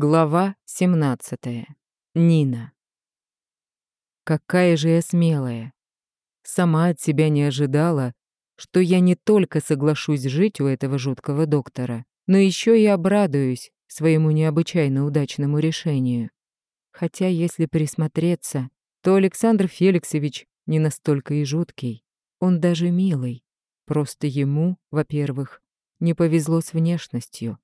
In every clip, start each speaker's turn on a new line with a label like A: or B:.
A: Глава 17. Нина. Какая же я смелая. Сама от себя не ожидала, что я не только соглашусь жить у этого жуткого доктора, но еще и обрадуюсь своему необычайно удачному решению. Хотя, если присмотреться, то Александр Феликсович не настолько и жуткий. Он даже милый. Просто ему, во-первых, не повезло с внешностью.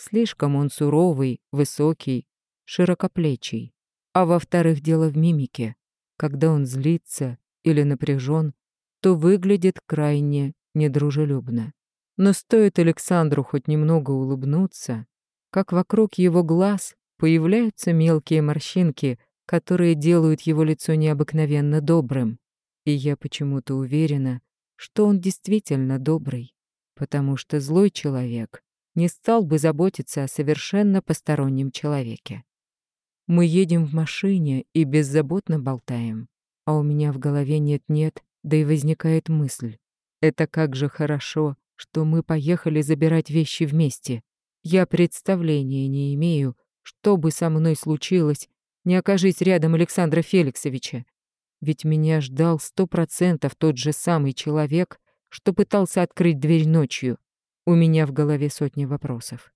A: Слишком он суровый, высокий, широкоплечий. А во-вторых, дело в мимике. Когда он злится или напряжен, то выглядит крайне недружелюбно. Но стоит Александру хоть немного улыбнуться, как вокруг его глаз появляются мелкие морщинки, которые делают его лицо необыкновенно добрым. И я почему-то уверена, что он действительно добрый, потому что злой человек не стал бы заботиться о совершенно постороннем человеке. Мы едем в машине и беззаботно болтаем, а у меня в голове нет-нет, да и возникает мысль. Это как же хорошо, что мы поехали забирать вещи вместе. Я представления не имею, что бы со мной случилось, не окажись рядом Александра Феликсовича. Ведь меня ждал сто процентов тот же самый человек, что пытался открыть дверь ночью. У меня в голове сотни вопросов.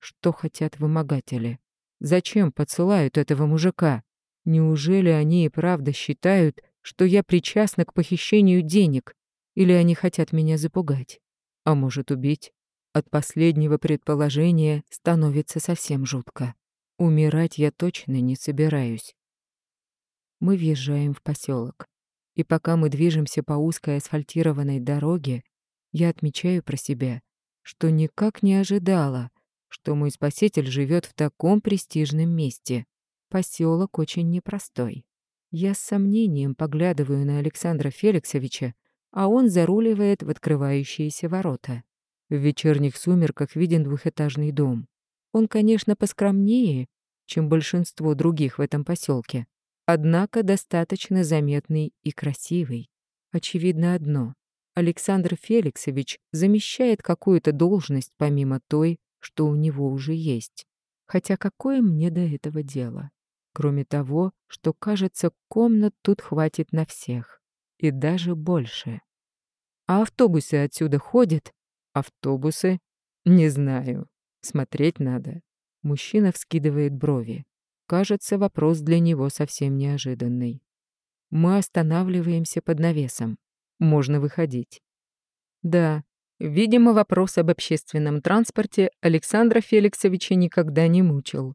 A: Что хотят вымогатели? Зачем посылают этого мужика? Неужели они и правда считают, что я причастна к похищению денег? Или они хотят меня запугать? А может, убить? От последнего предположения становится совсем жутко. Умирать я точно не собираюсь. Мы въезжаем в поселок, И пока мы движемся по узкой асфальтированной дороге, я отмечаю про себя, что никак не ожидала, что мой спаситель живет в таком престижном месте. Поселок очень непростой. Я с сомнением поглядываю на Александра Феликсовича, а он заруливает в открывающиеся ворота. В вечерних сумерках виден двухэтажный дом. Он, конечно, поскромнее, чем большинство других в этом поселке, однако достаточно заметный и красивый. Очевидно одно Александр Феликсович замещает какую-то должность помимо той, что у него уже есть. Хотя какое мне до этого дело? Кроме того, что, кажется, комнат тут хватит на всех. И даже больше. А автобусы отсюда ходят? Автобусы? Не знаю. Смотреть надо. Мужчина вскидывает брови. Кажется, вопрос для него совсем неожиданный. Мы останавливаемся под навесом можно выходить. Да, видимо, вопрос об общественном транспорте Александра Феликсовича никогда не мучил.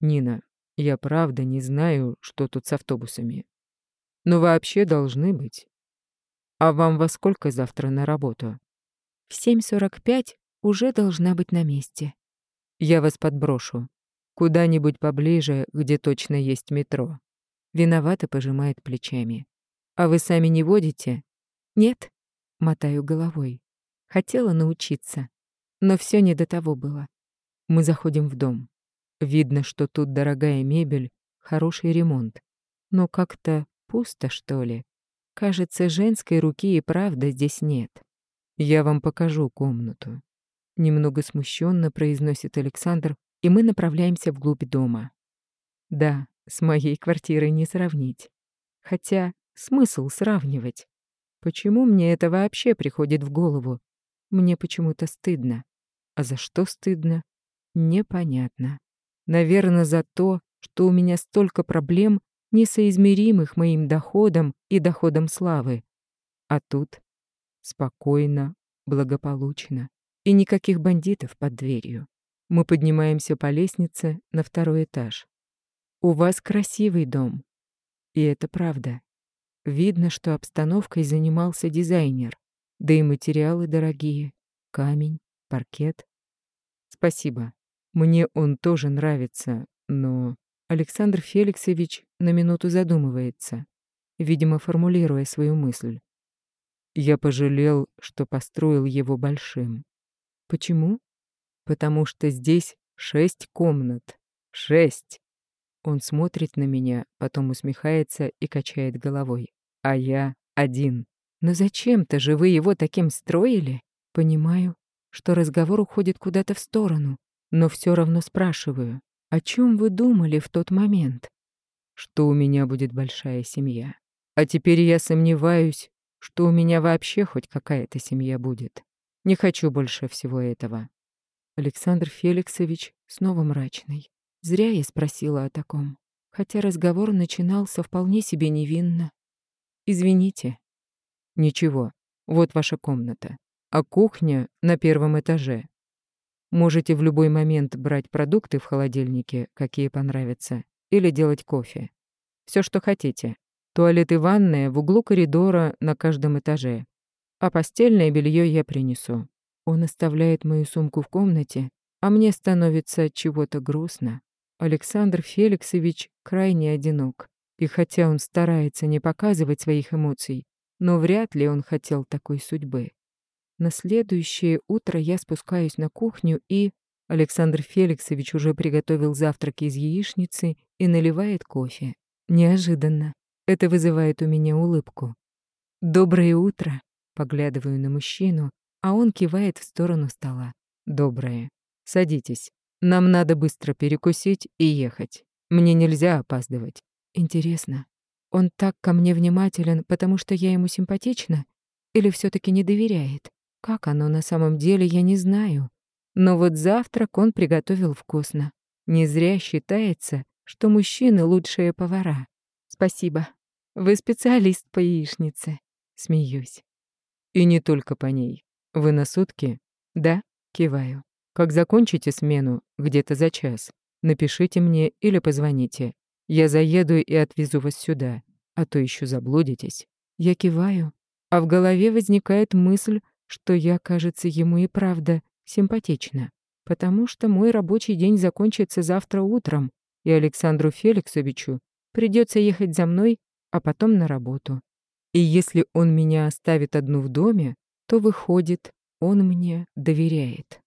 A: Нина, я правда не знаю, что тут с автобусами. Но вообще должны быть. А вам во сколько завтра на работу? В 7.45 уже должна быть на месте. Я вас подброшу. Куда-нибудь поближе, где точно есть метро. Виновато пожимает плечами. А вы сами не водите? Нет, мотаю головой. Хотела научиться, но все не до того было. Мы заходим в дом. Видно, что тут дорогая мебель, хороший ремонт. Но как-то пусто, что ли. Кажется, женской руки и правда здесь нет. Я вам покажу комнату. Немного смущенно произносит Александр, и мы направляемся вглубь дома. Да, с моей квартирой не сравнить. Хотя смысл сравнивать? Почему мне это вообще приходит в голову? Мне почему-то стыдно. А за что стыдно? Непонятно. Наверное, за то, что у меня столько проблем, несоизмеримых моим доходом и доходом славы. А тут спокойно, благополучно. И никаких бандитов под дверью. Мы поднимаемся по лестнице на второй этаж. У вас красивый дом. И это правда. Видно, что обстановкой занимался дизайнер, да и материалы дорогие. Камень, паркет. Спасибо. Мне он тоже нравится, но... Александр Феликсович на минуту задумывается, видимо, формулируя свою мысль. Я пожалел, что построил его большим. Почему? Потому что здесь шесть комнат. Шесть. Он смотрит на меня, потом усмехается и качает головой. А я один. Но зачем-то же вы его таким строили? Понимаю, что разговор уходит куда-то в сторону, но все равно спрашиваю. О чем вы думали в тот момент? Что у меня будет большая семья. А теперь я сомневаюсь, что у меня вообще хоть какая-то семья будет. Не хочу больше всего этого. Александр Феликсович снова мрачный. Зря я спросила о таком, хотя разговор начинался вполне себе невинно. Извините. Ничего, вот ваша комната. А кухня на первом этаже. Можете в любой момент брать продукты в холодильнике, какие понравятся, или делать кофе. Все, что хотите. Туалет и ванная в углу коридора на каждом этаже. А постельное белье я принесу. Он оставляет мою сумку в комнате, а мне становится чего-то грустно. Александр Феликсович крайне одинок. И хотя он старается не показывать своих эмоций, но вряд ли он хотел такой судьбы. На следующее утро я спускаюсь на кухню и... Александр Феликсович уже приготовил завтрак из яичницы и наливает кофе. Неожиданно. Это вызывает у меня улыбку. «Доброе утро!» Поглядываю на мужчину, а он кивает в сторону стола. «Доброе. Садитесь. Нам надо быстро перекусить и ехать. Мне нельзя опаздывать». «Интересно, он так ко мне внимателен, потому что я ему симпатична? Или все таки не доверяет? Как оно на самом деле, я не знаю. Но вот завтрак он приготовил вкусно. Не зря считается, что мужчины — лучшие повара. Спасибо. Вы специалист по яичнице. Смеюсь. И не только по ней. Вы на сутки? Да, киваю. Как закончите смену, где-то за час, напишите мне или позвоните. Я заеду и отвезу вас сюда, а то еще заблудитесь. Я киваю, а в голове возникает мысль, что я, кажется, ему и правда симпатична, потому что мой рабочий день закончится завтра утром, и Александру Феликсовичу придется ехать за мной, а потом на работу. И если он меня оставит одну в доме, то, выходит, он мне доверяет.